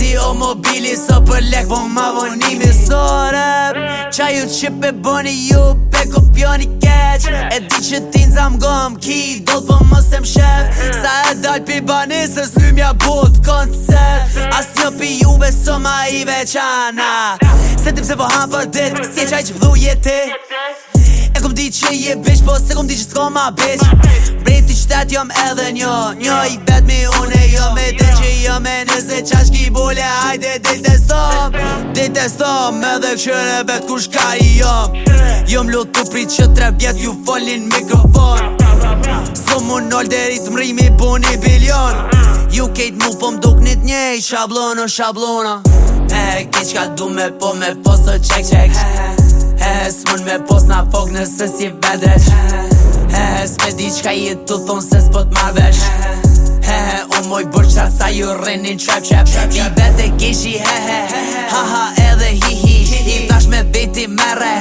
si o mobili Sa për lek po ma vonimi So rap, qa ju qip e boni ju Pe kopioni keq E di që ti në ki Do të po më sem m'shef Sa e dal pi bani se s'y mja bot koncert As një pi juve so ma i veçana Se tim se po han për dit Si e qaj që pëdhu jeti E kom di që je bish Po se kom di që s'ko ma bish Brejti qëtet jom edhe njo Njo i bet mi une Jo me dhe që jo me nëse qash ki bule Hajde dhe të som, dhe të Me dhe këshyre vet kush ka i jom Jom lutu prit që tre vjet ju folin mikrofon Su mu nol dhe rrit mri mi bu një bilion Ju kejt mu po mduk një të njej Shablonë o shablona E kejt qka du me po me posë të qek qek E s'mon me posë na fok nësës i vedresh Hes me di qka i e të thonë se s'pot marvesh he he O moj bërqa sa ju rrinin qep qep I bete gishi he he Ha ha edhe hi hi I thash me veti mere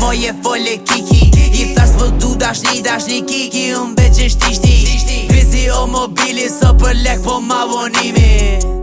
Moj e folle kiki I thash po du dash ni dash kiki Un beqin shtishti Bizi o mobili o mobili so për lek po ma vonimi